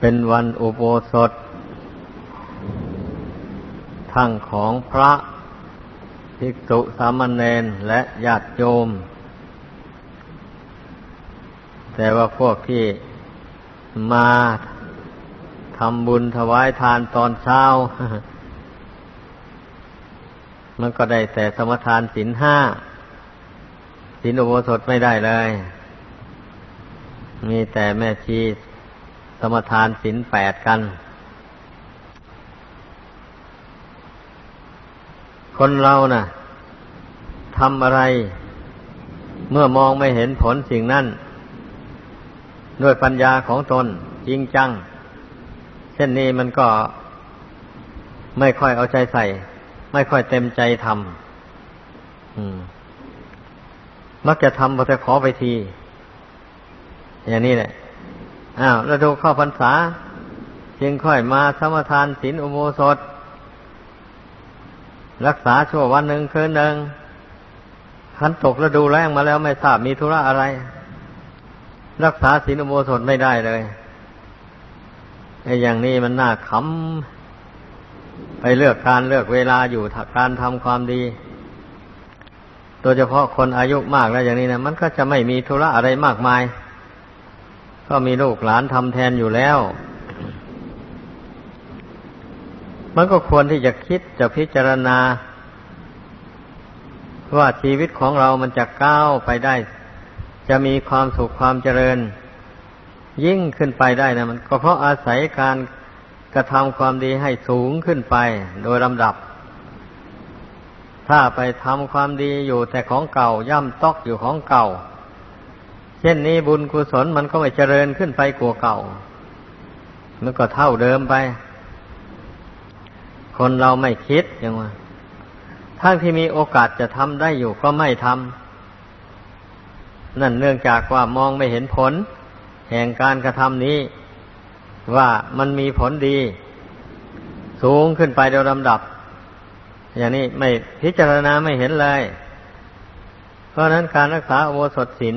เป็นวันอุโบสถ ทั้งของพระภิกษุสามเณรและญาติโยม แต่ว่าพวกที่มาทำบุญถวายทานตอนเช้า มันก็ได้แต่สมทานศีลห้าศีลอุโบสถไม่ได้เลย มีแต่แม่ชี สมทานศีลแปดกัน คนเรานะ่ะทำอะไร เมื่อมองไม่เห็นผลสิ่งนั้น ด้วยปัญญาของตนจริงจัง เช่นนี้มันก็ไม่ค่อยเอาใจใส่ ไม่ค่อยเต็มใจทำมักจะทำพอจะขอไปที อย่างนี้แหละ อ้าวแล้วดูเข้าพรรษาจึงค่อยมาสมทานศีลอุโบสถ รักษาชั่ววันหนึ่งคืนหนึ่งขันตกแล้วดูแรงมาแล้วไม่ทราบมีธุระอะไร รักษาศีลอุโบสถไม่ได้เลยไอ้อย่างนี้มันน่าขำไปเลือกการเลือกเวลาอยู่การทำความดีโดยเฉพาะคนอายุมากแล้วอย่างนี้นะมันก็จะไม่มีธุระอะไรมากมาย ก็มีลูกหลานทำแทนอยู่แล้ว มันก็ควรที่จะคิดจะพิจารณา ว่าชีวิตของเรามันจะก้าวไปได้ จะมีความสุขความเจริญ ยิ่งขึ้นไปได้นะมัน ก็เพราะอาศัยการกระทำความดีให้สูงขึ้นไปโดยลำดับ ถ้าไปทำความดีอยู่แต่ของเก่าย่ำตอกอยู่ของเก่า เช่นนี้บุญกุศลมันก็ไม่เจริญขึ้นไปกว่าเก่า มันก็เท่าเดิมไป คนเราไม่คิดอย่างว่าทั้งที่มีโอกาสจะทำได้อยู่ก็ไม่ทำนั่นเนื่องจากว่ามองไม่เห็นผล แห่งการกระทำนี้ ว่ามันมีผลดี สูงขึ้นไปโดยลำดับ อย่างนี้ไม่พิจารณาไม่เห็นเลย เพราะนั้นการรักษาโอสถศีล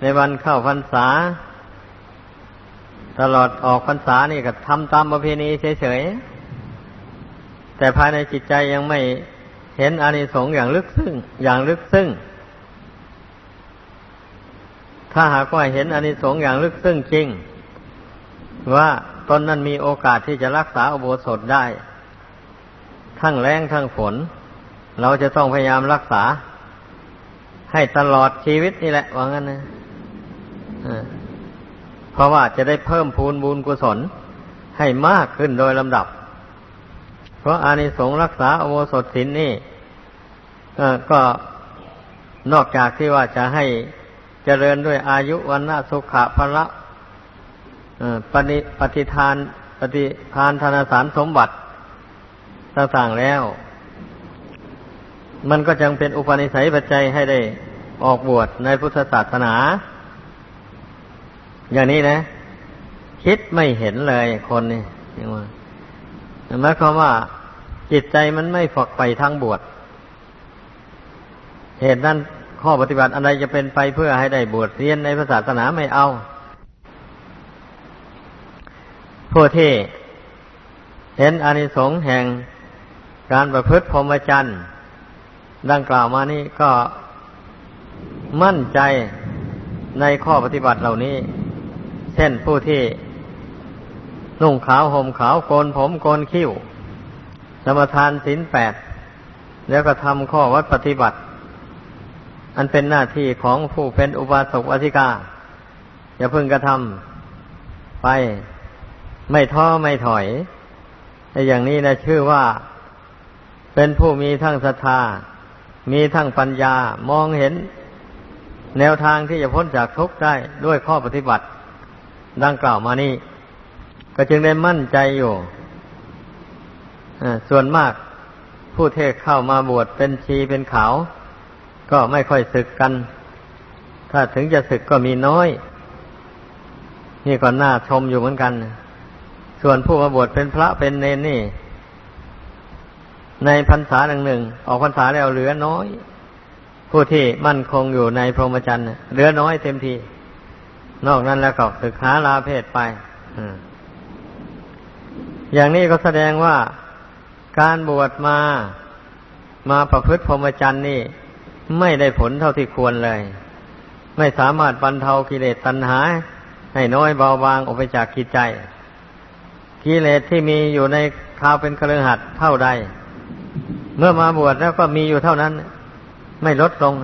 ในวันเข้าพรรษา ตลอดออกพรรษานี่ก็ทำตามประเพณีเฉยๆ แต่ภายในจิตใจยังไม่เห็นอานิสงส์อย่างลึกซึ้งอย่างลึกซึ้งถ้าหากว่าเห็นอานิสงส์อย่างลึกซึ้งจริง ว่าตนนั้นมีโอกาสที่จะรักษาอุโบสถได้ ทั้งแรงทั้งฝน เราจะต้องพยายามรักษา ให้ตลอดชีวิตนี่แหละว่างั้นนะ เพราะว่าจะได้เพิ่มพูนบุญกุศลให้มากขึ้นโดยลำดับ เพราะอานิสงส์รักษาอโวสถศีลนี่ก็นอกจากที่ว่าจะให้เจริญด้วยอายุวันนาสุขะพละปฏิปฏิทานปฏิทานธนสารสมบัติต่างๆแล้ว มันก็จังเป็นอุปนิสัยปัจจัยให้ได้ออกบวชในพุทธศาสนา อย่างนี้นะ คิดไม่เห็นเลยคนนี่ยังว่าหมายความว่าจิตใจมันไม่ฝักไปทางบวชเหตุนั้นข้อปฏิบัติอะไรจะเป็นไปเพื่อให้ได้บวชเรียนในศาสนาไม่เอาผู้ที่เห็นอานิสงส์แห่งการประพฤติพรหมจรรย์ดังกล่าวมานี่ก็มั่นใจในข้อปฏิบัติเหล่านี้ ช่นผู้ที่นุ่งขาวห่มขาวโกนผมโกนคิ้วสมทานศีลแปด แล้วก็ทำข้อวัดปฏิบัติ อันเป็นหน้าที่ของผู้เป็นอุบาสกอธิกา อย่าพึ่งกระทำไปไม่ท้อไม่ถอยไอ้อย่างนี้นะชื่อว่า เป็นผู้มีทั้งศรัทธา มีทั้งปัญญามองเห็น แนวทางที่จะพ้นจากทุกข์ได้ด้วยข้อปฏิบัติ ดังกล่าวมานี่ ก็จึงได้มั่นใจอยู่ส่วนมากผู้เทศเข้ามาบวชเป็นชีเป็นขาว ก็ไม่ค่อยศึกกัน ถ้าถึงจะศึกก็มีน้อย นี่ก็น่าชมอยู่เหมือนกัน ส่วนผู้มาบวชเป็นพระเป็นเนนนี่ ในพรรษาหนึ่งหนึ่งออกพรรษาแล้วเหลือน้อย ผู้ที่มั่นคงอยู่ในพรหมจรรย์เหลือน้อยเต็มที นอกนั้นแล้วก็ศึกษาลาเพศไปอย่างนี้ก็แสดงว่าการบวชมามาประพฤติพรหมจรรย์นี่ ไม่ได้ผลเท่าที่ควรเลย ไม่สามารถบรรเทากิเลสตัณหา ให้น้อยเบาบางออกไปจากกิจใจ กิเลสที่มีอยู่ในคราวเป็นเครือหัดเท่าใด เมื่อมาบวชแล้วก็มีอยู่เท่านั้น ไม่ลดลง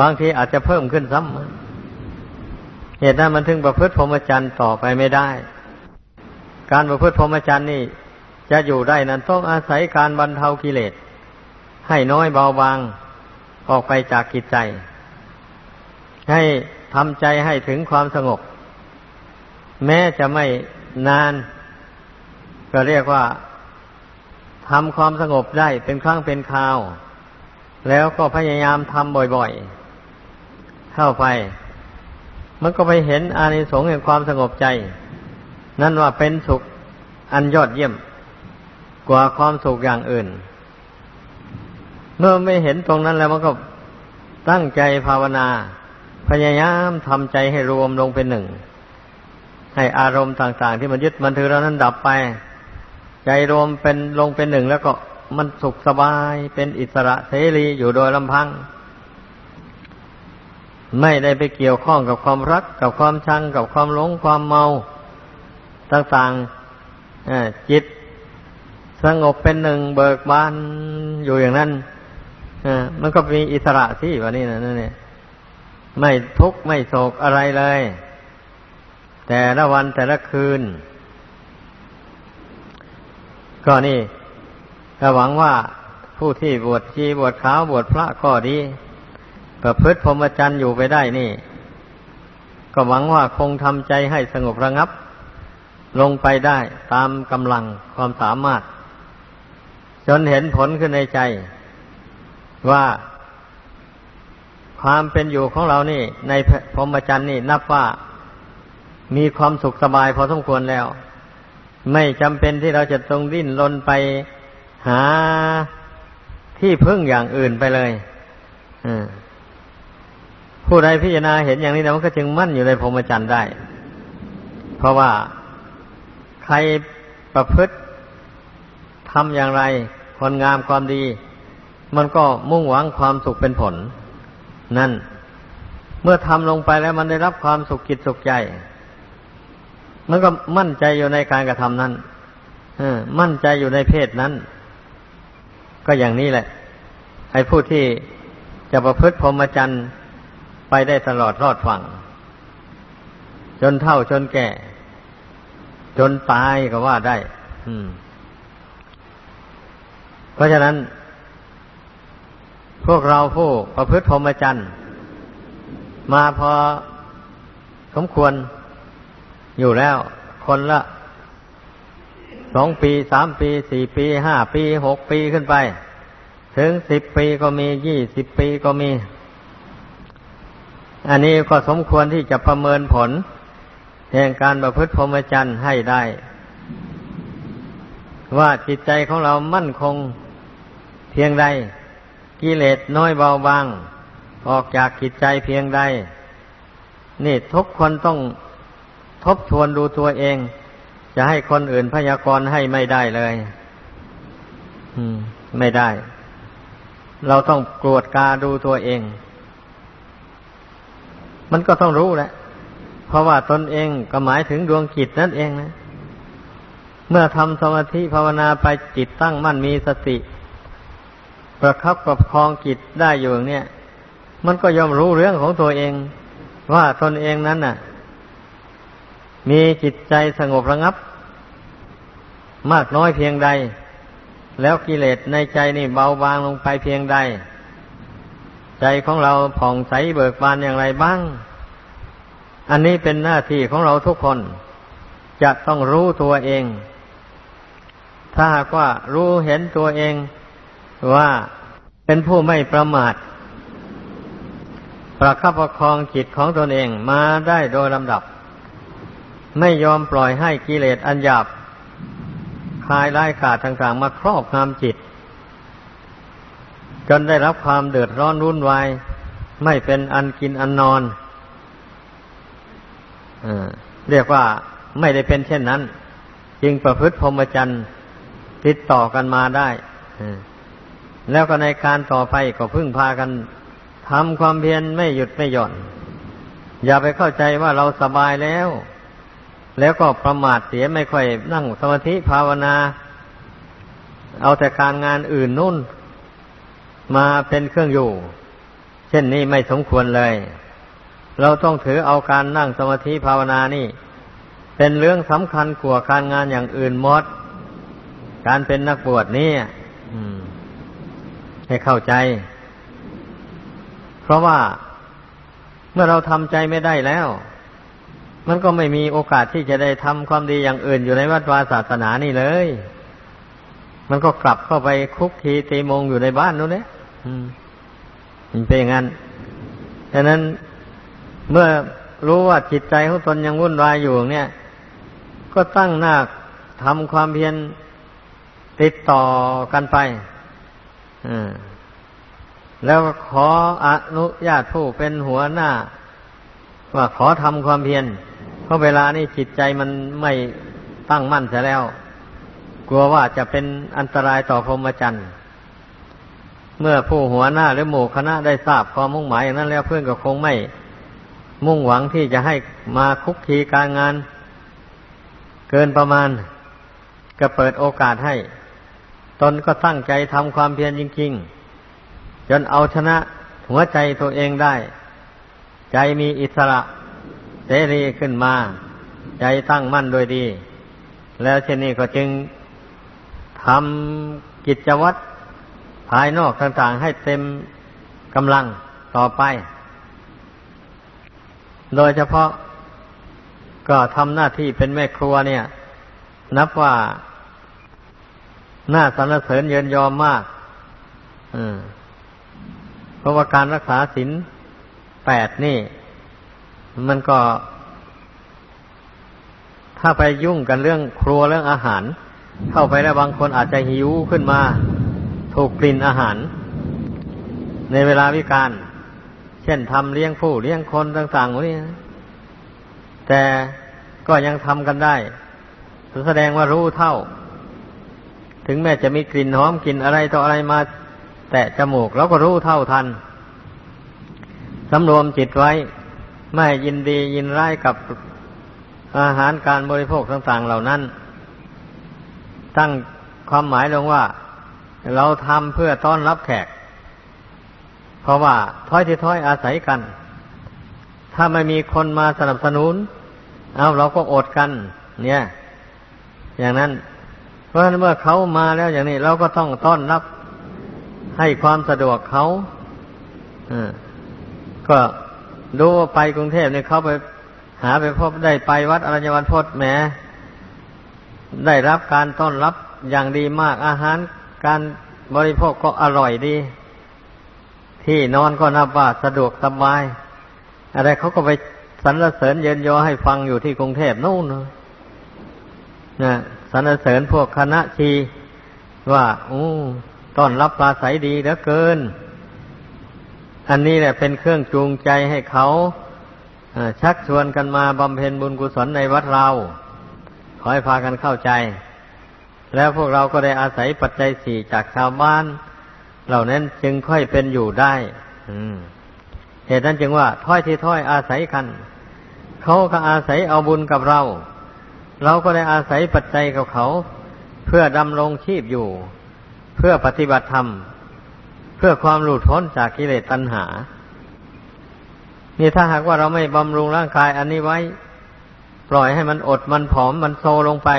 บางทีอาจจะเพิ่มขึ้นซ้ำ เหตุนั้นมันถึงประพฤติพรหมจรรย์ต่อไปไม่ได้ การประพฤติพรหมจรรย์นี่ จะอยู่ได้นั้นต้องอาศัยการบรรเทากิเลส ให้น้อยเบาบางออกไปจากกิจใจ ให้ทำใจให้ถึงความสงบ แม้จะไม่นาน ก็เรียกว่าทำความสงบได้เป็นครั้งเป็นคราว แล้วก็พยายามทำบ่อยๆ เข้าไป มันก็ไปเห็นอานิสงส์แห่งความสงบใจ นั่นว่าเป็นสุขอันยอดเยี่ยม กว่าความสุขอย่างอื่น เมื่อไม่เห็นตรงนั้นแล้วมันก็ตั้งใจภาวนา พยายามทำใจให้รวมลงเป็นหนึ่ง ให้อารมณ์ต่างๆ ที่มันยึดมันถือเรานั้นดับไป ใจรวมเป็นลงเป็นหนึ่งแล้วก็มันสุขสบายเป็นอิสระเสรีอยู่โดยลำพัง ไม่ได้ไปเกี่ยวข้องกับความรัก กับความชัง กับความหลงความเมา ต่างๆจิตสงบเป็นหนึ่งเบิกบานอยู่อย่างนั้นมันก็มีอิสระที่วันนี้นะนั่นเนี่ยไม่ทุกข์ไม่โศกอะไรเลย แต่ละวันแต่ละคืน ก็นี่ก็หวังว่าผู้ที่บวชชีบวชขาวบวชพระก็ดี ประพฤติพรหมจรรย์อยู่ไปได้นี่ ก็หวังว่าคงทำใจให้สงบระงับ ลงไปได้ตามกำลังความสามารถ จนเห็นผลขึ้นในใจ ว่าความเป็นอยู่ของเรานี่ ในพรหมจรรย์นี่นับว่ามีความสุขสบายพอสมควรแล้ว ไม่จำเป็นที่เราจะต้องดิ้นรนไปหาที่พึ่งอย่างอื่นไปเลย อืม ผู้ใดพิจารณาเห็นอย่างนี้แล้วมันก็จึงมั่นอยู่ในพรหมจรรย์ได้ เพราะว่าใครประพฤติทำอย่างไรคนงามความดี มันก็มุ่งหวังความสุขเป็นผล นั่น เมื่อทำลงไปแล้วมันได้รับความสุขจิตสุขใจ มันก็มั่นใจอยู่ในการกระทำนั้นมั่นใจอยู่ในเพศนั้น ก็อย่างนี้แหละไอ้ผู้ที่จะประพฤติพรหมจรรย์ ไปได้ตลอดรอดฝั่ง จนเท่าจนแก่ จนตายก็ว่าได้ อืม เพราะฉะนั้น พวกเราผู้ประพฤติพรหมจรรย์มาพอสมควรอยู่แล้ว คนละสองปีสามปีสี่ปีห้าปีหกปีขึ้นไป ถึงสิบปีก็มียี่สิบปีก็มี อันนี้ก็สมควรที่จะประเมินผล แห่งการประพฤติพรหมจรรย์ให้ได้ ว่าจิตใจของเรามั่นคงเพียงใดกิเลสน้อยเบาบาง ออกจากจิตใจเพียงใด นี่ทุกคนต้องทบทวนดูตัวเอง จะให้คนอื่นพยากรณ์ให้ไม่ได้เลยไม่ได้ เราต้องกรวดกาดูตัวเอง มันก็ต้องรู้แหละ เพราะว่าตนเองก็หมายถึงดวงจิตนั่นเองนะ เมื่อทำสมาธิภาวนาไปจิตตั้งมั่นมีสติ ประคับประคองจิตได้อยู่เนี่ย มันก็ยอมรู้เรื่องของตัวเอง ว่าตนเองนั้นน่ะ มีจิตใจสงบระงับ มากน้อยเพียงใด แล้วกิเลสในใจนี่เบาบางลงไปเพียงใด ใจของเราผ่องใสเบิกบานอย่างไรบ้าง อันนี้เป็นหน้าที่ของเราทุกคน จะต้องรู้ตัวเอง ถ้าหากว่ารู้เห็นตัวเองว่าเป็นผู้ไม่ประมาท ประคับประคองจิตของตนเองมาได้โดยลำดับ ไม่ยอมปล่อยให้กิเลสอันหยาบคลายไล่ขาดต่างๆ มาครอบงำจิต นได้รับความเดือดร้อนรุ่นวายไม่เป็นอันกินอันนอนเรียกว่าไม่ได้เป็นเช่นนั้น จึงประพฤติพรหมจรรย์ติดต่อกันมาได้แล้วก็ในการต่อไปก็พึ่งพากันทำความเพียรไม่หยุดไม่หย่อน อย่าไปเข้าใจว่าเราสบายแล้ว แล้วก็ประมาทเสียไม่ค่อยนั่งสมาธิภาวนา เอาแต่การงานอื่นนู่น มาเป็นเครื่องอยู่ เช่นนี้ไม่สมควรเลย เราต้องถือเอาการนั่งสมาธิภาวนานี่ เป็นเรื่องสำคัญกว่าการงานอย่างอื่นหมด การเป็นนักบวชนี่ให้เข้าใจ เพราะว่าเมื่อเราทำใจไม่ได้แล้ว มันก็ไม่มีโอกาสที่จะได้ทำความดีอย่างอื่นอยู่ในวัดวาศาสนานี่เลย มันก็กลับเข้าไปคุกคีตีมงอยู่ในบ้านนู้นเนี่ยมันเป็นอย่างนั้นดังนั้นเมื่อรู้ว่าจิตใจของตนยังวุ่นวายอยู่เนี่ย ก็ตั้งหน้าทำความเพียรติดต่อกันไปอืมแล้วขออนุญาตผู้เป็นหัวหน้า ว่าขอทำความเพียรเพราะเวลานี้จิตใจมันไม่ตั้งมั่นเสียแล้ว กลัวว่าจะเป็นอันตรายต่อพรหมจรรย์เมื่อผู้หัวหน้าหรือหมู่คณะได้ทราบความมุ่งหมายอย่างนั้นแล้วเพื่อนก็คงไม่ มุ่งหวังที่จะให้มาคุกคีการงาน เกินประมาณ ก็เปิดโอกาสให้ ตนก็ตั้งใจทำความเพียรจริง ๆ จนเอาชนะหัวใจตัวเองได้ ใจมีอิสระเสรีขึ้นมา ใจตั้งมั่นโดยดี แล้วเช่นนี้ก็จึง ทำกิจวัตรภายนอกต่างๆ ให้เต็มกำลังต่อไป โดยเฉพาะก็ทำหน้าที่เป็นแม่ครัวเนี่ย นับว่าน่าสรรเสริญเยินยอมมากเพราะว่าการรักษาศีลแปดนี่ มันก็ ถ้าไปยุ่งกันเรื่องครัวเรื่องอาหาร เข้าไปแล้วบางคนอาจจะหิวขึ้นมา ถูกกลิ่นอาหาร ในเวลาวิการ เช่นทำเลี้ยงผู้เลี้ยงคนต่างๆพวกนี้แต่ก็ยังทำกันได้แสดงว่ารู้เท่า ถึงแม้จะมีกลิ่นหอมกลิ่นอะไรต่ออะไรมา แตะจมูกเราก็รู้เท่าทันสำรวมจิตไว้ ไม่ยินดียินร้ายกับอาหารการบริโภคต่างๆเหล่านั้น ตั้งความหมายลงว่า เราทำเพื่อต้อนรับแขก เพราะว่าถ้อยที่ถ้อยอาศัยกัน ถ้าไม่มีคนมาสนับสนุน เอาเราก็อดกัน เนี่ย อย่างนั้น เพราะฉะนั้นเมื่อเขามาแล้วอย่างนี้ เราก็ต้องต้อนรับให้ความสะดวกเขาอก็ดูไปกรุงเทพเนี่ยเขาไปหาไปพบได้ไปวัดอรัญญวันพศแหม ได้รับการต้อนรับอย่างดีมากอาหารการบริโภคก็อร่อยดี ที่นอนก็นับว่าสะดวกสบาย อะไรเขาก็ไปสรรเสริญเยินยอให้ฟังอยู่ที่กรุงเทพนู่นนะสรรเสริญพวกคณะชีว่าอู้ต้อนรับปลาใสดีเหลือเกิน อันนี้แหละเป็นเครื่องจูงใจให้เขาชักชวนกันมาบำเพ็ญบุญกุศลในวัดเรา ขอให้พากันเข้าใจ แล้วพวกเราก็ได้อาศัยปัจจัยสี่จากชาวบ้าน เหล่านั้นจึงค่อยเป็นอยู่ได้เหตุนั้นจึงว่าถ้อยที่ถ้อยอาศัยกัน เขาก็อาศัยเอาบุญกับเรา เราก็ได้อาศัยปัจจัยกับเขา เพื่อดำรงชีพอยู่ เพื่อปฏิบัติธรรม เพื่อความหลุดพ้นจากกิเลสตัณหานี่ถ้าหากว่าเราไม่บำรุงร่างกายอันนี้ไว้ ปล่อยให้มันอดมันผอมมันโซลงไป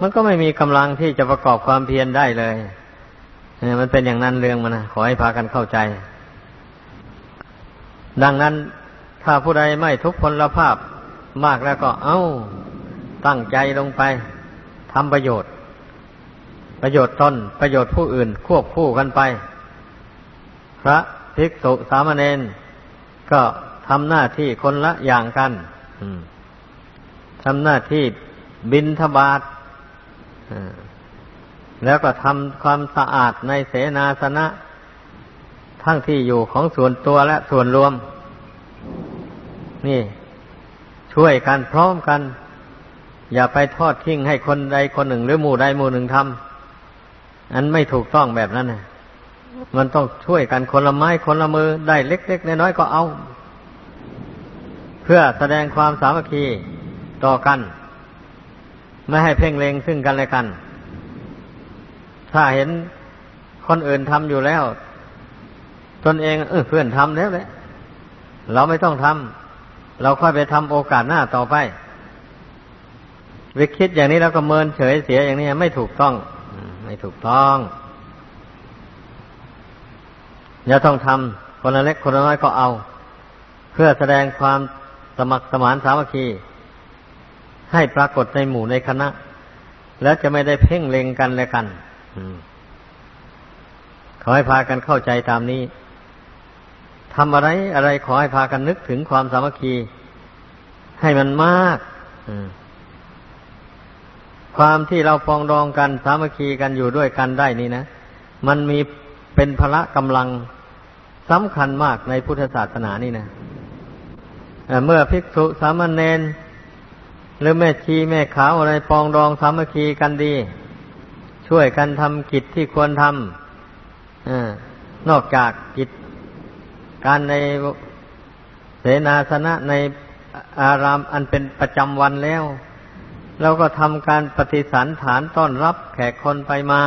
มันก็ไม่มีกำลังที่จะประกอบความเพียรได้เลยเนี่ยมันเป็นอย่างนั้นเรื่องมันนะขอให้พากันเข้าใจ ดังนั้นถ้าผู้ใดไม่ทุกพลภาพมากแล้วก็เอา้า ตั้งใจลงไปทำประโยชน์ ประโยชน์ตนประโยชน์ผู้อื่นควบคู่กันไป พระภิกษุสามเณรก็ทำหน้าที่คนละอย่างกัน ทำหน้าที่บินทบาทแล้วก็ทำความสะอาดในเสนาสนะ ทั้งที่อยู่ของส่วนตัวและส่วนรวม นี่ ช่วยกันพร้อมกัน อย่าไปทอดทิ้งให้คนใดคนหนึ่ง หรือหมู่ใดหมู่หนึ่งทำอันไม่ถูกต้องแบบนั้นนะมันต้องช่วยกันคนละไม้คนละมือได้เล็กๆน้อยๆก็เอา เพื่อแสดงความสามัคคี ต่อกัน ไม่ให้เพ่งเลงซึ่งกันและกัน ถ้าเห็นคนอื่นทำอยู่แล้ว ตนเองเออเพื่อนทำแล้วแหละเราไม่ต้องทำเราค่อยไปทำโอกาสหน้าต่อไปวิคิดอย่างนี้แล้วก็เมินเฉยเสียอย่างนี้ไม่ถูกต้อง ไม่ถูกต้องอย่าต้องทำคนละเล็กคนละน้อยก็เอา เพื่อแสดงความสมัครสมานสามัคคี ให้ปรากฏในหมู่ในคณะ แล้วจะไม่ได้เพ่งเล็งกันและกันขอให้พากันเข้าใจตามนี้ทำอะไรอะไรขอให้พากันนึกถึงความสามัคคี ให้มันมากความที่เราปองดองกันสามัคคีกันอยู่ด้วยกันได้นี่นะมันมีเป็นพละกำลังสำคัญมากในพุทธศาสนานี่นะเมื่อภิกษุสามเณร หรือแม่ชีแม่ขาวอะไรปองดองสามัคคีกันดี ช่วยกันทำกิจที่ควรทำอนอกจากกิจการในเสนาสนะในอารามอันเป็นประจำวันแล้วเราก็ทำการปฏิสันฐานต้อนรับแขกคนไปมา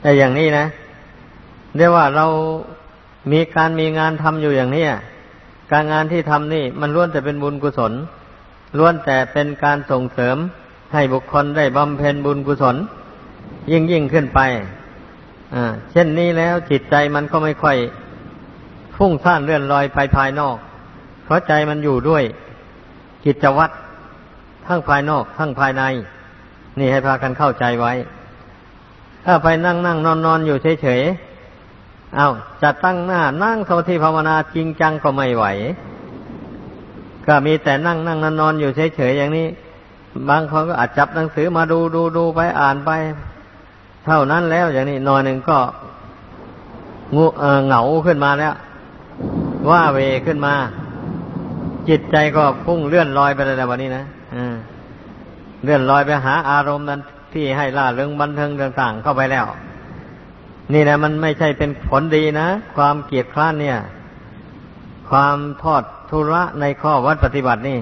แต่อย่างนี้นะเรียกว่าเรามีการมีงานทำอยู่อย่างนี้ การงานที่ทำนี่มันล้วนแต่เป็นบุญกุศลล้วนแต่เป็นการส่งเสริมให้บุคคลได้บำเพ็ญบุญกุศล ยิ่งยิ่งขึ้นไปเช่นนี้แล้วจิตใจมันก็ไม่ค่อยฟุ้งซ่านเลื่อนลอยไปภายนอก เพราะใจมันอยู่ด้วยกิจวัตรทั้งภายนอกทั้งภายใน นี่ให้พากันเข้าใจไว้ ถ้าไปนั่งนั่งนอนนอนอยู่เฉยๆ เอาจะตั้งหน้านั่งสมาธิภาวนาจริงจังก็ไม่ไหว ก็มีแต่นั่งนั่งนอนนอนอยู่เฉยๆอย่างนี้ บางคนก็อาจจับหนังสือมาดูดูดูไปอ่านไป เท่านั้นแล้วอย่างนี้นอนหนึ่งก็งูเหงาขึ้นมาแล้ว ว่าเวขึ้นมา จิตใจก็พุ่งเลื่อนลอยไปเลยวันนี้นะเลื่อนลอยไปหาอารมณ์นั้นที่ให้ล่าเรื่องบันเทิงต่าง ๆ เข้าไปแล้ว นี่นะมันไม่ใช่เป็นผลดีนะ ความเกียดคร้านเนี่ย ความทอดทุระในข้อวัดปฏิบัตินี่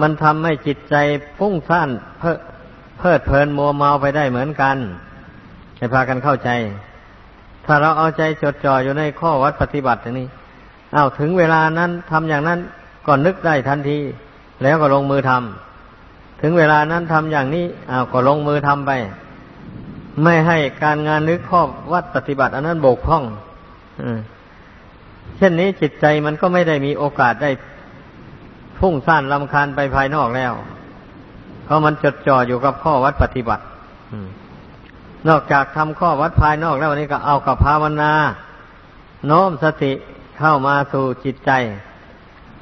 มันทำให้จิตใจพุ่งซ่านเพ้อเพลิดเพลินมัวเมาไปได้เหมือนกันให้พากันเข้าใจ ถ้าเราเอาใจจดจ่ออยู่ในข้อวัดปฏิบัตินี้อา้าวถึงเวลานั้นทำอย่างนั้นก่อนนึกได้ทันที แล้วก็ลงมือทำถึงเวลานั้นทำอย่างนี้อ้าวก็ลงมือทำไป ไม่ให้การงานนึกข้อวัดปฏิบัติ อันนั้นบกพร่องเช่นนี้จิตใจมันก็ไม่ได้มีโอกาสได้พุ่งซ่านลำคาญไปภายนอกแล้ว เพราะมันจดจ่ออยู่กับข้อวัดปฏิบัตินอกจากทำข้อวัดภายนอกแล้ววันนี้ก็เอากับภาวนา โน้มสติเข้ามาสู่จิตใจ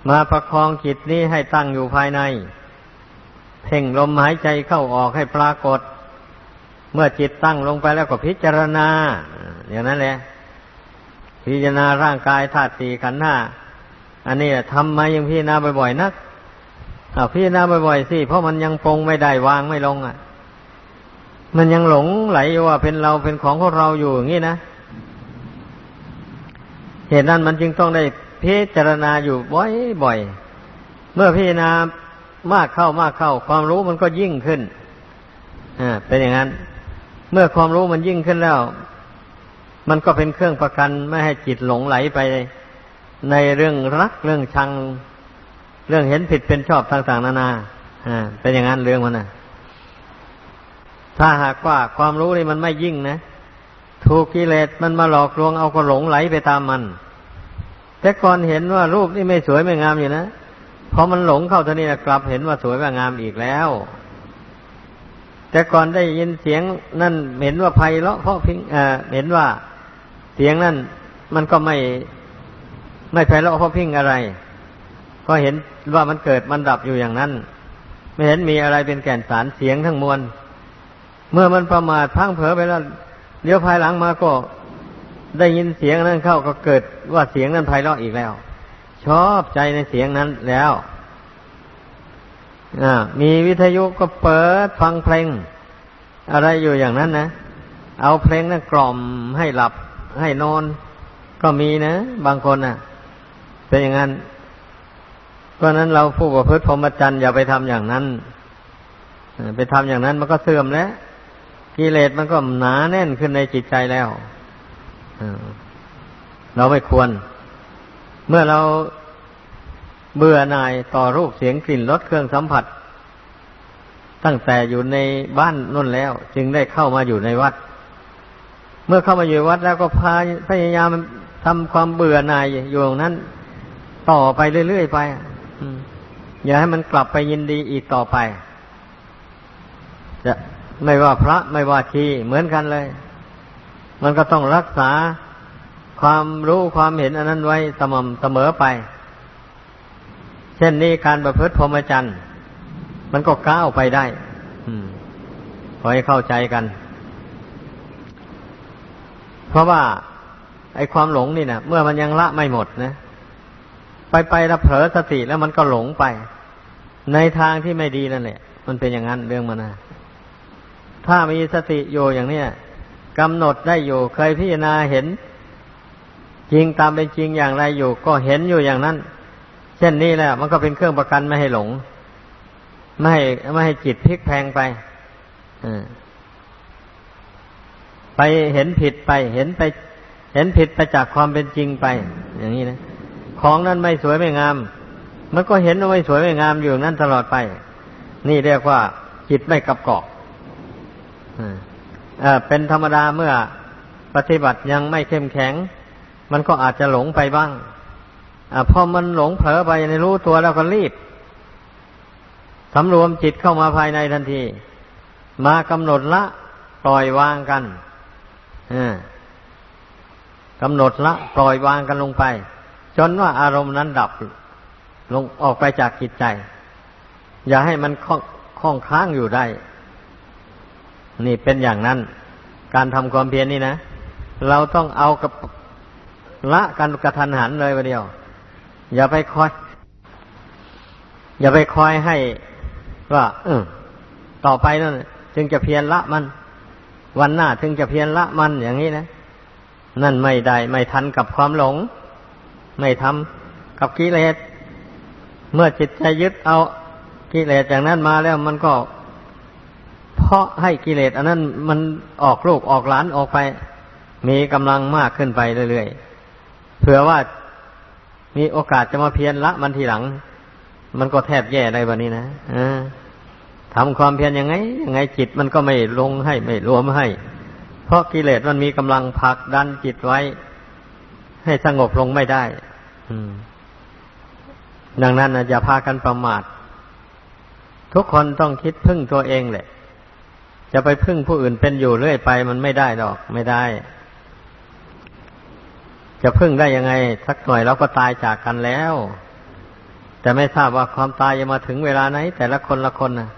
มาประคองจิตนี้ให้ตั้งอยู่ภายใน เพ่งลมหายใจเข้าออกให้ปรากฏ เมื่อจิตตั้งลงไปแล้วก็พิจารณา อย่างนั้นแหละพิจารณาร่างกายธาตุสี่ขันธ์ห้าอันนี้ทำมายังพิจารณาบ่อยๆนักอาพิจารณาบ่อยๆสิเพราะมันยังปรงไม่ได้วางไม่ลงอะ มันยังหลงไหลว่าเป็นเราเป็นของของเราอยู่อย่างนี้นะเหตุนั้นมันจึงต้องได้พิจารณาอยู่บ่อยๆเมื่อพิจารณามากเข้ามากเข้า ความรู้มันก็ยิ่งขึ้นอ่าเป็นอย่างนั้น เมื่อความรู้มันยิ่งขึ้นแล้ว มันก็เป็นเครื่องประกันไม่ให้จิตหลงไหลไปในเรื่องรักเรื่องชัง เรื่องเห็นผิดเป็นชอบต่างๆนานาอ่าเป็นอย่างนั้นเรื่องมันนะถ้าหากว่าความรู้นี่มันไม่ยิ่งนะถูกกิเลสมันมาหลอกลวงเอาก็หลงไหลไปตามมัน แต่ก่อนเห็นว่ารูปนี่ไม่สวยไม่งามอยู่นะพอมันหลงเข้าท่านี้กลับเห็นว่าสวยว่างามอีกแล้ว แต่ก่อนได้ยินเสียงนั่นเห็นว่าไพเราะเพราะพิงเอ่อเห็นว่าเสียงนั่นมันก็ไม่ไม่ไพเราะเพราะพิงอะไร ก็เห็นว่ามันเกิดมันดับอยู่อย่างนั้น ไม่เห็นมีอะไรเป็นแก่นสารเสียงทั้งมวล เมื่อมันประมาทพังเผลอไปแล้วเดี๋ยวภายหลังมาก็ได้ยินเสียงนั้นเข้าก็เกิดว่าเสียงนั้นไพเราะอีกแล้ว ชอบใจในเสียงนั้นแล้ว มีวิทยุก็เปิดฟังเพลง อะไรอยู่อย่างนั้นนะ เอาเพลงนั้นกล่อมให้หลับให้นอน ก็มีนะ บางคนนะ่ะ เป็นอย่างนั้น เพราะนั้นเราผู้ประพฤติพรหมจรรย์อย่าไปทำอย่างนั้นไปทำอย่างนั้นมันก็เสื่อมแล้วกิเลสมันก็หนาแน่นขึ้นในจิตใจแล้วเราไม่ควร เมื่อเรา เบื่อหน่ายต่อรูปเสียงกลิ่นรสเครื่องสัมผัส ตั้งแต่อยู่ในบ้านนั่นแล้ว จึงได้เข้ามาอยู่ในวัด เมื่อเข้ามาอยู่วัดแล้วก็พาพยายามทำความเบื่อหน่ายอยู่นั้น ต่อไปเรื่อยๆไปอย่าให้มันกลับไปยินดีอีกต่อไป จะไม่ว่าพระไม่ว่าชีเหมือนกันเลย มันก็ต้องรักษาความรู้ความเห็นอันนั้นไว้สม่ำเสมอไป เช่นนี้การประพฤติพรหมจรรย์มันก็ก้าวไปได้ขอให้เข้าใจกัน เพราะว่าไอ้ความหลงนี่นะเมื่อมันยังละไม่หมดนะ ไปไปแล้วเผลอสติแล้วมันก็หลงไป ในทางที่ไม่ดีนั่นแหละ มันเป็นอย่างนั้นเรื่องมันนะถ้ามีสติอยู่อย่างเนี้ยกำหนดได้อยู่เคยพิจารณาเห็น จริงตามเป็นจริงอย่างไรอยู่ ก็เห็นอยู่อย่างนั้น เช่นนี้แหละมันก็เป็นเครื่องประกันไม่ให้หลง ไม่ให้ไม่ให้จิตพลิกแพงไปไปเห็นผิดไป เห็นไป เห็นผิดไปจากความเป็นจริงไป อย่างนี้นะของนั้นไม่สวยไม่งาม มันก็เห็นว่าไม่สวยไม่งามอยู่นั่นตลอดไป นี่เรียกว่า จิตไม่กับเกาะเป็นธรรมดาเมื่อปฏิบัติยังไม่เข้มแข็ง มันก็อาจจะหลงไปบ้าง อพอมันหลงเผลอไปในรู้ตัวแล้วก็รีบสำรวมจิตเข้ามาภายในทันที มากำหนดละปล่อยวางกันกำหนดละปล่อยวางกันลงไป จนว่าอารมณ์นั้นดับ ลงออกไปจากจิตใจ อย่าให้มันคล้องคล้องค้างอยู่ได้ นี่เป็นอย่างนั้น การทำความเพียรนนี่นะ เราต้องเอากับละกันกระทันหันเลยวันเดียว อย่าไปคอย อย่าไปคอยให้ว่า เออ ต่อไปนั่นจึงจะเพียรละมัน วันหน้าถึงจะเพียรละมันอย่างนี้นะ นั่นไม่ได้ ไม่ทันกับความหลง ไม่ทำกับกิเลสเมื่อจิตใจยึดเอากิเลสอย่างนั้นมาแล้วมันก็เพาะให้กิเลสอันนั้นมันออกลูกออกหลานออกไป มีกำลังมากขึ้นไปเรื่อยๆเผื่อว่า มีโอกาสจะมาเพียรละมันทีหลัง มันก็แทบแย่ได้แบบนี้นะทำความเพียรยังไง ยังไงจิตมันก็ไม่ลงให้ไม่รวมให้ เพราะกิเลสมันมีกำลังผลักดันจิตไว้ ให้สงบลงไม่ได้ดังนั้นนะอย่าพากันประมาท ทุกคนต้องคิดพึ่งตัวเองแหละ จะไปพึ่งผู้อื่นเป็นอยู่เรื่อยไป มันไม่ได้ดอก ไม่ได้ จะพึ่งได้ยังไง สักหน่อยเราก็ตายจากกันแล้ว แต่ไม่ทราบว่าความตายจะมาถึงเวลาไหน แต่ละคนละคนนะ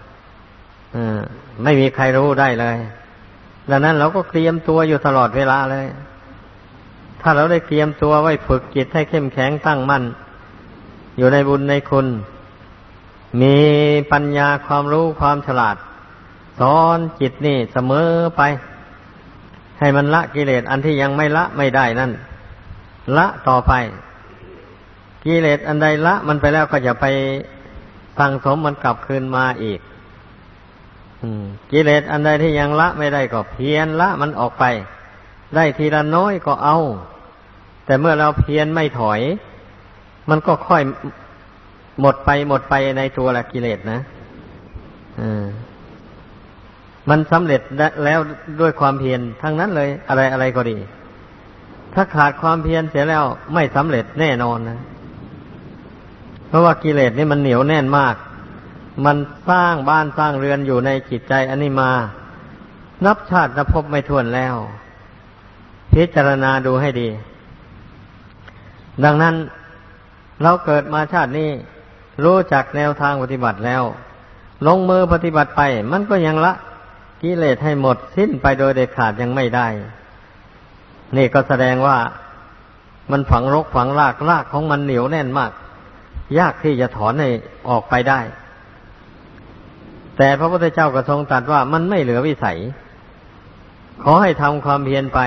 ไม่มีใครรู้ได้เลย ดังนั้นเราก็เตรียมตัวอยู่ตลอดเวลาเลย ถ้าเราได้เตรียมตัวไว้ฝึกจิตให้เข้มแข็งตั้งมั่น อยู่ในบุญในคุณ มีปัญญาความรู้ความฉลาด สอนจิตนี่เสมอไป ให้มันละกิเลสอันที่ยังไม่ละไม่ได้นั่น ละต่อไป กิเลสอันใดละมันไปแล้วก็จะไปสั่งสมมันกลับคืนมาอีกกิเลสอันใดที่ยังละไม่ได้ก็เพียนละมันออกไป ได้ทีละน้อยก็เอา แต่เมื่อเราเพียนไม่ถอย มันก็ค่อยหมดไปหมดไปในตัวละกิเลสนะมันสำเร็จแล้วด้วยความเพียรทั้งนั้นเลย อะไรอะไรก็ดี ถ้าขาดความเพียรเสียแล้วไม่สำเร็จแน่นอนนะ เพราะว่ากิเลสนี่มันเหนียวแน่นมาก มันสร้างบ้านสร้างเรือนอยู่ในจิตใจอันนี้มา นับชาตินับพบไม่ถ้วนแล้ว พิจารณาดูให้ดี ดังนั้นเราเกิดมาชาตินี้รู้จักแนวทางปฏิบัติแล้ว ลงมือปฏิบัติไป มันก็ยังละกิเลสให้หมดสิ้นไปโดยเด็ดขาดยังไม่ได้ นี่ก็แสดงว่ามันฝังรกฝังรากรากของมันเหนียวแน่นมาก ยากที่จะถอนให้ออกไปได้ แต่พระพุทธเจ้าก็ทรงตรัสว่ามันไม่เหลือวิสัย ขอให้ทำความเพียรไป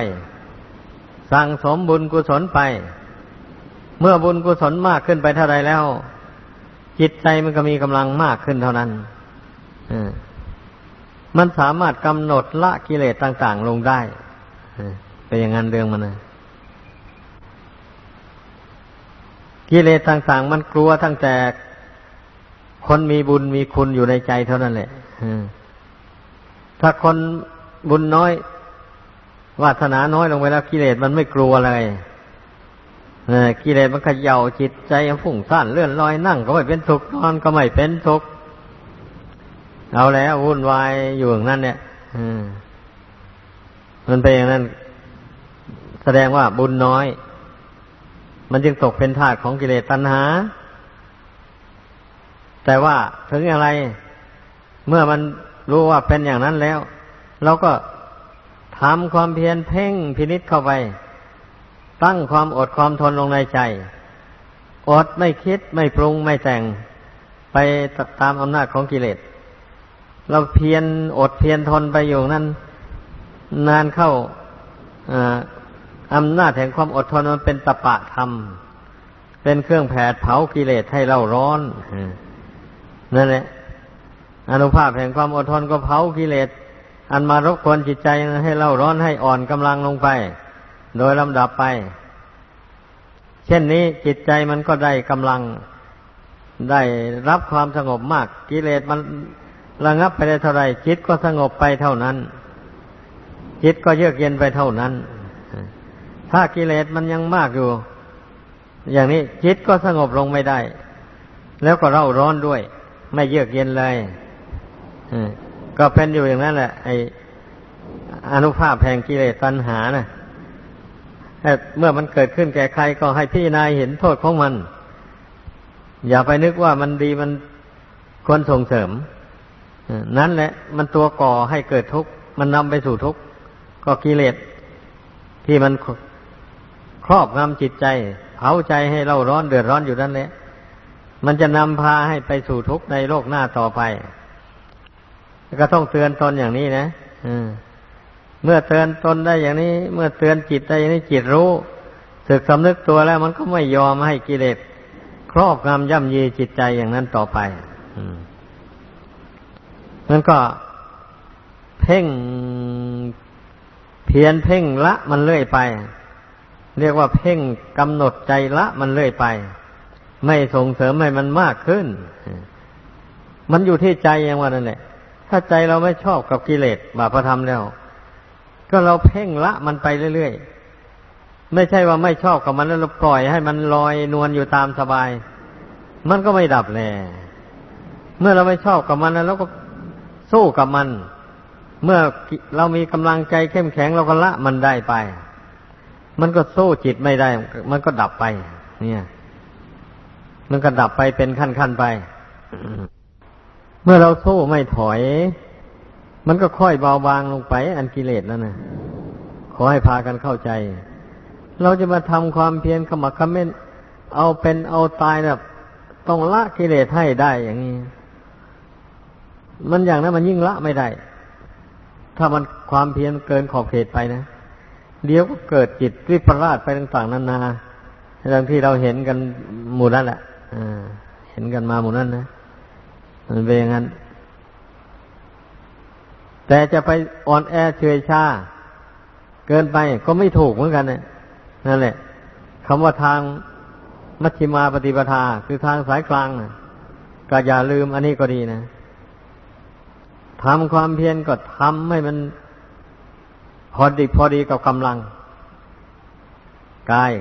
สั่งสมบุญกุศลไป เมื่อบุญกุศลมากขึ้นไปเท่าไรแล้ว จิตใจมันก็มีกำลังมากขึ้นเท่านั้นมันสามารถกำหนดละกิเลสต่าง ๆ ลงได้ เป็นอย่างนั้นเรื่องมันนะกิเลสต่างๆ มันกลัวตั้งแต่คนมีบุญมีคุณอยู่ในใจเท่านั้นแหละถ้าคนบุญน้อยวาสนาน้อยลงไปแล้วกิเลสมันไม่กลัวอะไรกิเลสมันขย่าจิตใจฝุ่งซ่านเลื่อนลอยนั่ง ก็ไม่เป็นสุขนอนก็ไม่เป็นสุขเอาแล้ววุ่นวายอยู่อย่างนั้นเนี่ยมันเป็นอย่างนั้น แสดงว่าบุญน้อย มันจึงตกเป็นทาสของกิเลสตัณหา แต่ว่าถึงอะไรเมื่อมันรู้ว่าเป็นอย่างนั้นแล้ว เราก็ทำความเพียรเพ่งพินิษเข้าไป ตั้งความอดความทนลงในใจ อดไม่คิดไม่ปรุงไม่แต่งไปตามอำนาจของกิเลส เราเพียรอดเพียรทนไปอยู่นั้น นานเข้า อำนาจแห่งความอดทนมันเป็นตะปะธรรม เป็นเครื่องแผดเผากิเลสให้เราร้อนนั่นแหละอนุภาพแห่งความอดทนก็เผากิเลสอันมารบกวนจิตใจให้เล่าร้อนให้อ่อนกำลังลงไป โดยลำดับไป เช่นนี้จิตใจมันก็ได้กำลังได้รับความสงบมาก กิเลสมันระงับไปได้เท่าไรจิตก็สงบไปเท่านั้น จิตก็เยือกเย็นไปเท่านั้น ถ้ากิเลสมันยังมากอยู่ อย่างนี้จิตก็สงบลงไม่ได้ แล้วก็เร่าร้อนด้วย ไม่เยือกเย็นเลยก็เป็นอยู่อย่างนั้นแหละ ไออนุภาพแห่งกิเลสตัณหานะ่ะเมื่อมันเกิดขึ้นแก่ใครก็ให้พี่นายเห็นโทษของมัน อย่าไปนึกว่ามันดีมันควรส่งเสริมนั่นแหละ มันตัวก่อให้เกิดทุกข์ มันนำไปสู่ทุกข์ ก็กิเลสที่มัน ครอบงำจิตใจเผาใจให้เราร้อนเดือดร้อนอยู่นั่นแหละมันจะนำพาให้ไปสู่ทุกข์ในโลกหน้าต่อไป ก็ต้องเตือนตนอย่างนี้นะเมื่อเตือนตนได้อย่างนี้ เมื่อเตือนจิตได้อย่างนี้จิตรู้สึกสำนึกตัวแล้ว มันก็ไม่ยอมให้กิเลสครอบงำย่ำยีจิตใจอย่างนั้นต่อไปมันก็เพ่งเพียนเพ่งละมันเลื่อยไป เรียกว่าเพ่งกำหนดใจละมันเลื่อยไป ไม่ส่งเสริมให้มันมากขึ้น มันอยู่ที่ใจอย่างว่านั่นแหละถ้าใจเราไม่ชอบกับกิเลสบาปธรรมแล้ว ก็เราเพ่งละมันไปเรื่อยๆไม่ใช่ว่าไม่ชอบกับมันแล้วเราปล่อยให้มันลอยนวลอยู่ตามสบาย มันก็ไม่ดับแลเมื่อเราไม่ชอบกับมันแล้วเราก็สู้กับมัน เมื่อเรามีกำลังใจเข้มแข็งเราก็ละมันได้ไป มันก็สู้จิตไม่ได้ มันก็ดับไป เนี่ย มันก็ดับไปเป็นขั้นๆไป เมื่อเราสู้ไม่ถอย มันก็ค่อยเบาบางลงไป อันกิเลสแล้วนะขอให้พากันเข้าใจ เราจะมาทำความเพียรขมักขม้นเอาเป็นเอาตายแบบต้องละกิเลสให้ได้อย่างนี้ มันอย่างนั้นมันยิ่งละไม่ได้ ถ้ามันความเพียรเกินขอบเขตไปนะ เดี๋ยวก็เกิดจิตวิปลาสไปต่างๆนานาดังที่เราเห็นกันหมู่นั้นแหละเห็นกันมาหมู่นั้นนะมันเป็นอย่างนั้น แต่จะไปอ่อนแอเฉยชาเกินไปก็ไม่ถูกเหมือนกันเนี่ยนั่นแหละคำว่าทางมัชฌิมาปฏิปทา คือทางสายกลางนะก็อย่าลืมอันนี้ก็ดีนะทำความเพียรก็ทำให้มัน พอดีพอดีกับกำลังกาย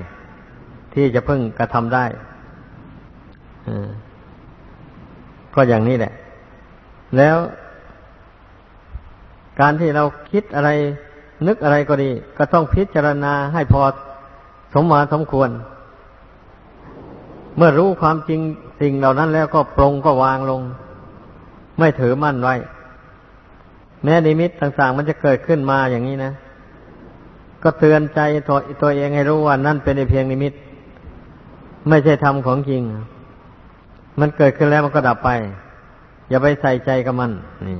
ที่จะพึ่งกระทำได้ก็อย่างนี้แหละ แล้ว การที่เราคิดอะไร นึกอะไรก็ดี ก็ต้องพิจารณาให้พอสมมาสมควร เมื่อรู้ความจริงสิ่งเหล่านั้นแล้วก็ปรงก็วางลง ไม่ถือมั่นไว้ แม้นิมิตต่าง ๆ มันจะเกิดขึ้นมาอย่างนี้นะ ก็เตือนใจตัวตัวเองให้รู้ว่านั่นเป็นเพียงนิมิต ไม่ใช่ธรรมของจริง มันเกิดขึ้นแล้วมันก็ดับไป อย่าไปใส่ใจกับมันนี่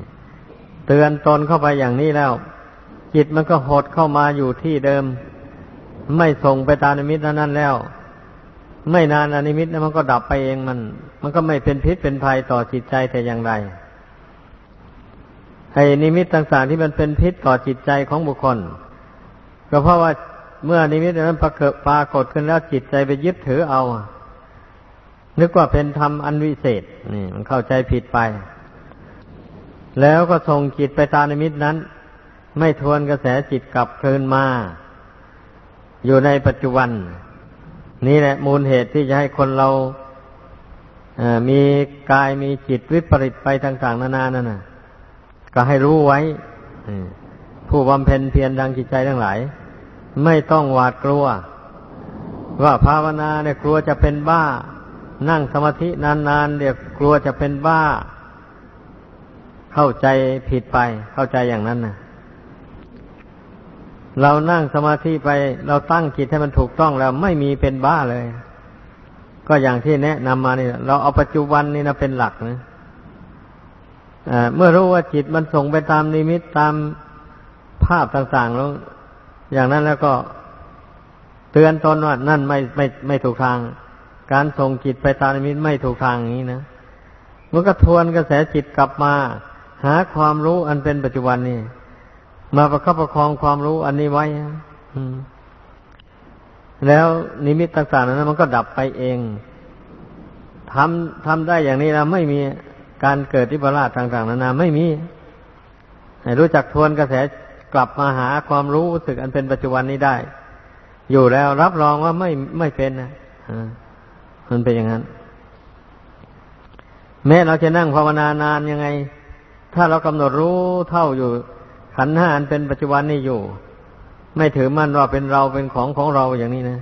เตือนตนเข้าไปอย่างนี้แล้ว จิตมันก็หดเข้ามาอยู่ที่เดิม ไม่ส่งไปตามนิมิตนั้นแล้ว ไม่นานอนิมิตนั้นมันก็ดับไปเองมัน มันก็ไม่เป็นพิษเป็นภัยต่อจิตใจแต่อย่างใดไอ้นิมิตต่างๆที่มันเป็นพิษต่อจิตใจของบุคคล ก็เพราะว่าเมื่อนิมิตนั้นปรากฏปรากฏขึ้นแล้วจิตใจไปยึดถือเอา นึกว่าเป็นธรรมอันวิเศษ นี่ มันเข้าใจผิดไป แล้วก็ส่งจิตไปตามนิมิตนั้น ไม่ทวนกระแสจิตกลับคืนมา อยู่ในปัจจุบัน นี่แหละมูลเหตุที่จะให้คนเรามีกายมีจิตวิปริตไปต่าง ๆ นานานั่นนะก็ให้รู้ไว้ ผู้บำเพ็ญเพียรดังจิตใจทั้งหลาย ไม่ต้องหวาดกลัว ว่าภาวนาเนี่ยกลัวจะเป็นบ้า นั่งสมาธินานๆเดี๋ยวกลัวจะเป็นบ้า เข้าใจผิดไป เข้าใจอย่างนั้นนะเรานั่งสมาธิไป เราตั้งจิตให้มันถูกต้องแล้ว ไม่มีเป็นบ้าเลย ก็อย่างที่แนะนำมานี่เราเอาปัจจุบันนี่นะเป็นหลักนะเมื่อรู้ว่าจิตมันส่งไปตามนิมิตตาม ภาพต่างๆแล้วอย่างนั้นแล้วก็เตือนตนว่านั่นไม่ไม่ไม่ถูกทาง การส่งจิตไปตามนิมิตไม่ถูกทางอย่างนี้นะมันก็ทวนกระแสจิตกลับมา หาความรู้อันเป็นปัจจุบันนี่มาประคับประคองความรู้อันนี้ไว้แล้วนิมิตต่างๆนั้นมันก็ดับไปเองทำทำได้อย่างนี้แล้วไม่มีการเกิดที่ประหลาดต่าง ๆนานาไม่มีให้รู้จักทวนกระแส กลับมาหาความรู้สึกอันเป็นปัจจุบันนี้ได้ อยู่แล้วรับรองว่าไม่ไม่เป็นนะมันเป็นอย่างนั้น แม้เราจะนั่งภาวนานานยังไง ถ้าเรากำหนดรู้เท่าอยู่ ขันห้าอันเป็นปัจจุบันนี้อยู่ ไม่ถือมั่นว่าเป็นเราเป็นของของเราอย่างนี้นะ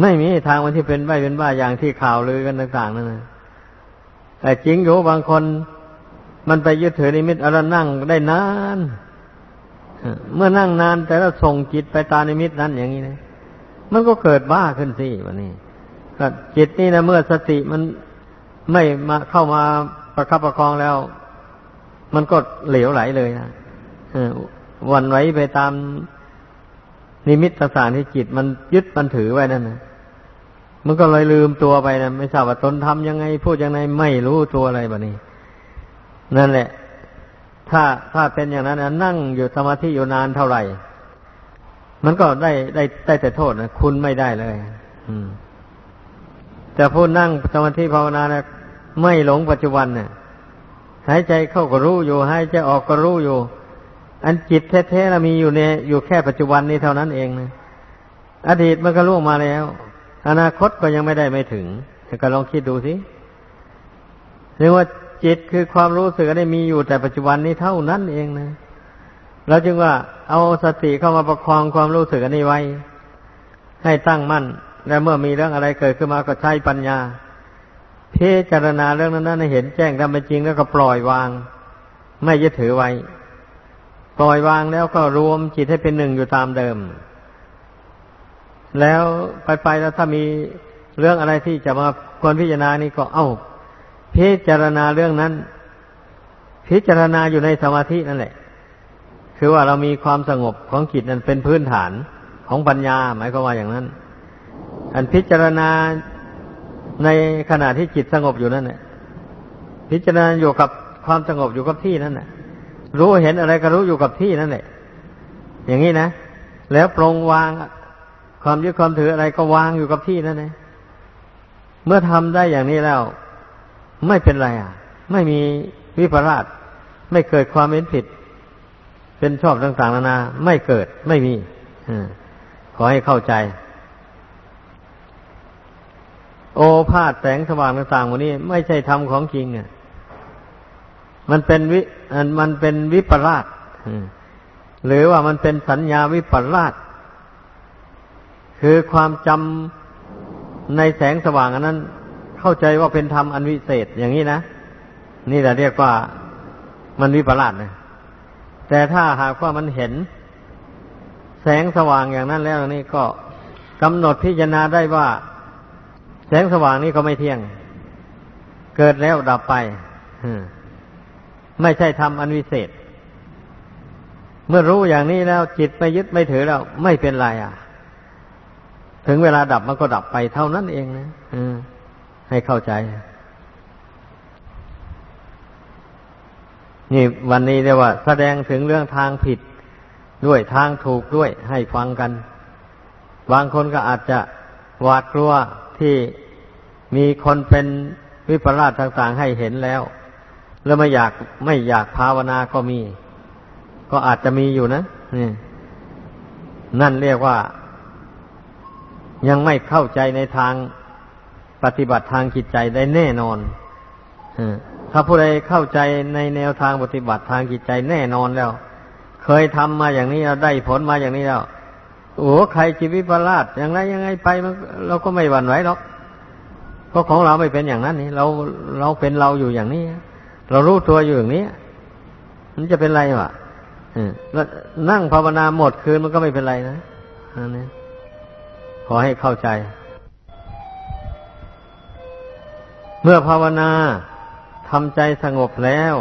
ไม่มีทางวันที่เป็นใบเป็นบ้าอย่างที่ข่าวลือกันต่างๆนั่นนะแต่จริงอยู่บางคนมันไปยึดถือนิมิตอะไรนั่งได้นาน เมื่อนั่งนานแต่เราส่งจิตไปตามนิมิตนั้นอย่างนี้นะมันก็เกิดบ้าขึ้นสิวันนี้จิตนี่นะเมื่อสติมันไม่มาเข้ามาประคับประคองแล้ว มันก็เหลวไหลเลยนะวันไหวไปตามนิมิตต่างๆที่จิตมันยึดมันถือไว้นั่นนะมันก็เลยลืมตัวไปนะไม่ทราบว่าตนทำยังไงพูดยังไงไม่รู้ตัวอะไรแบบนี้ นั่นแหละ ถ้าถ้าเป็นอย่างนั้นนะนั่งอยู่สมาธิอยู่นานเท่าไหร่ มันก็ได้ได้ได้แต่โทษนะคุณไม่ได้เลย อืม แต่พูดนั่งสมาธิภาวนานะไม่หลงปัจจุบันเนะ่ยหายใจเข้าก็รู้อยู่หายใจออกก็รู้อยู่ อันจิตแท้ๆเรามีอยู่ในอยู่แค่ปัจจุบันนี้เท่านั้นเองนะอดีตมันก็ล่วงมาแล้ว อนาคตก็ยังไม่ได้ไม่ถึงแต่ก็ลองคิดดูสิเรียกว่า จิตคือความรู้สึกได้มีอยู่แต่ปัจจุบันนี้เท่านั้นเองนะเราจึงว่าเอาสติเข้ามาประคองความรู้สึกนี้ไว้ ให้ตั้งมั่น และเมื่อมีเรื่องอะไรเกิดขึ้นมาก็ใช้ปัญญา พิจารณาเรื่องนั้นให้เห็นแจ้งตามเป็นจริงแล้วก็ปล่อยวาง ไม่ยึดถือไว้ ปล่อยวางแล้วก็รวมจิตให้เป็นหนึ่งอยู่ตามเดิม แล้วไปไปแล้วถ้ามีเรื่องอะไรที่จะมาควรพิจารณานี่ก็เอา้า พิจารณาเรื่องนั้น พิจารณาอยู่ในสมาธินั่นแหละ คือว่าเรามีความสงบของจิตนั้นเป็นพื้นฐานของปัญญา หมายความว่าอย่างนั้น อันพิจารณาในขณะที่จิตสงบอยู่นั่นแหละพิจารณาอยู่กับความสงบอยู่กับที่นั่นแหละรู้เห็นอะไรก็รู้อยู่กับที่นั่นแหละ อย่างนี้นะ แล้วปรงวางความยึดความถืออะไรก็วางอยู่กับที่นั่นเองเมื่อทำได้อย่างนี้แล้ว ไม่เป็นไรอะ ไม่มีวิปลาสไม่เกิดความเห็นผิด เป็นชอบต่างๆนานา ไม่เกิดไม่มีอขอให้เข้าใจ โอภาษแสงสว่างต่างๆวันนี้ ไม่ใช่ธรรมของจริงอะมันเป็นวิมันเป็นวิปลาสหรือว่ามันเป็นสัญญาวิปลาสคือความจำในแสงสว่างอันนั้น เข้าใจว่าเป็นธรรมอันวิเศษอย่างนี้นะนี่แหละเรียกว่ามันวิปลาสนะแต่ถ้าหากว่ามันเห็น แสงสว่างอย่างนั้นแล้วนี่ก็กำหนดพิจารณาได้ว่า แสงสว่างนี้ก็ไม่เที่ยง เกิดแล้วดับไปไม่ใช่ทำอันวิเศษ เมื่อรู้อย่างนี้แล้วจิตไม่ยึดไม่ถือแล้ว ไม่เป็นไรอะ ถึงเวลาดับมันก็ดับไปเท่านั้นเองนะ ให้เข้าใจ นี่วันนี้เรียกว่า แสดงถึงเรื่องทางผิดด้วยทางถูกด้วยให้ฟังกัน บางคนก็อาจจะหวาดกลัวที่มีคนเป็นวิปลาสต่างๆให้เห็นแล้ว แล้วไม่อยากไม่อยากภาวนาก็มี ก็อาจจะมีอยู่นะนี่นั่นเรียกว่า ยังไม่เข้าใจในทาง ปฏิบัติทางจิตใจได้แน่นอนถ้าผู้ใดเข้าใจในแนวทางปฏิบัติทางจิตใจแน่นอนแล้ว เคยทำมาอย่างนี้เราได้ผลมาอย่างนี้แล้วโอ้ใครชีวิตประหลาดอย่างไรยังไงไปมันเราก็ไม่หวั่นไหวหรอกเพราะของเราไม่เป็นอย่างนั้นนี่เราเราเป็นเราอยู่อย่างนี้ เรารู้ตัวอยู่อย่างนี้ มันจะเป็นไรวะนั่งภาวนาหมดคืนมันก็ไม่เป็นไรนะอันนี้ขอให้เข้าใจ เมื่อภาวนาทำใจสงบแล้ว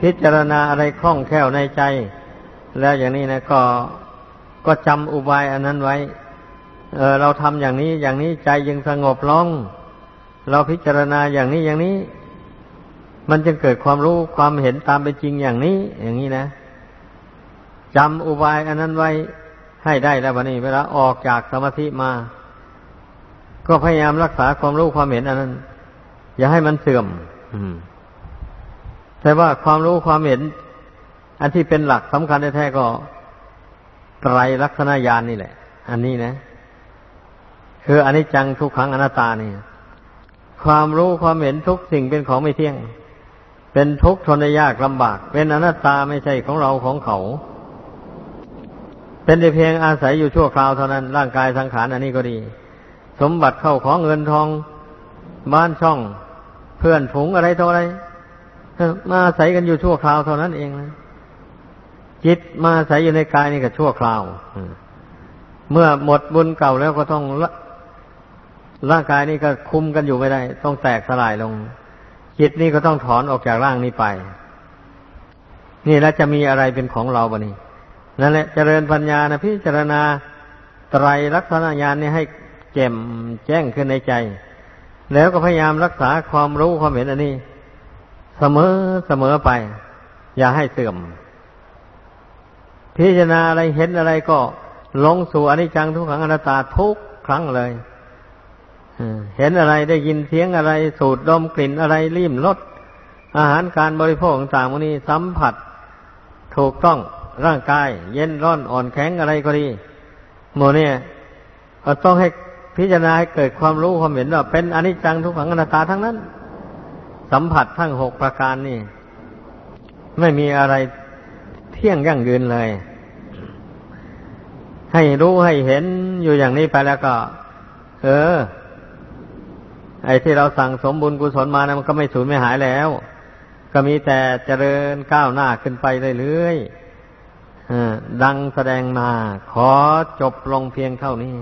พิจารณาอะไรคล่องแคล่วในใจ แล้วอย่างนี้นะก็ก็จำอุบายอันนั้นไว้ เออ เราทำอย่างนี้ อย่างนี้ใจยังสงบลงเราพิจารณาอย่างนี้อย่างนี้ มันจึงเกิดความรู้ความเห็นตามเป็นจริงอย่างนี้ อย่างนี้นะจำอุบายอันนั้นไว้ให้ได้แล้ววันนี้ เวลาออกจากสมาธิมา ก็พยายามรักษาความรู้ความเห็นอันนั้น อย่าให้มันเสื่อมแต่ว่าความรู้ความเห็น อันที่เป็นหลักสำคัญแท้ๆก็ไตรลักษณญาณนี่แหละ อันนี้นะ คืออนิจจังทุกขังอนัตตานี่ความรู้ความเห็นทุกสิ่งเป็นของไม่เที่ยง เป็นทุกข์ทนได้ยากลำบาก เป็นอนัตตาไม่ใช่ของเราของเขา เป็นแต่เพียงอาศัยอยู่ชั่วคราวเท่านั้น ร่างกายสังขารอันนี้ก็ดี สมบัติเข้าของเงินทองบ้านช่อง เพื่อนผงอะไรเท่าไรมาอาศัยกันอยู่ชั่วคราวเท่านั้นเองนะจิตมาอาศัยอยู่ในกายนี่ก็ชั่วคราวเมื่อหมดบุญเก่าแล้วก็ต้องร่างกายนี่ก็คุมกันอยู่ไม่ได้ ต้องแตกสลายลง จิตนี่ก็ต้องถอนออกจากร่างนี้ไป นี่แล้วจะมีอะไรเป็นของเราบ้านี้นั่นแหละเจริญปัญญานะพิจารณาไตรลักษณญาณนี่ให้ แจ่มแจ้งขึ้นในใจ แล้วก็พยายามรักษาความรู้ความเห็นอันนี้ เสมอเสมอไป อย่าให้เสื่อม พิจารณาอะไรเห็นอะไรก็ลงสู่อนิจจังทุกขังอนัตตาทุกครั้งเลยเห็นอะไรได้ยินเสียงอะไร สูดดมกลิ่นอะไรริมรสอาหารการบริโภคต่างๆพวกนี้สัมผัส ถูกต้องร่างกาย เย็นร้อนอ่อนแข็งอะไรก็ดีโมเนี่ยต้องให้ พิจารณาให้เกิดความรู้ความเห็นว่าเป็นอนิจจังทุกขังอนัตตาทั้งนั้น สัมผัสทั้งหกประการนี่ ไม่มีอะไรเที่ยงยั่งยืนเลย ให้รู้ให้เห็นอยู่อย่างนี้ไปแล้วก็ เออ ไอ้ที่เราสั่งสมบุญกุศลมานะมันก็ไม่สูญไม่หายแล้ว ก็มีแต่เจริญก้าวหน้าขึ้นไปเรื่อยๆดังแสดงมาขอจบลงเพียงเท่านี้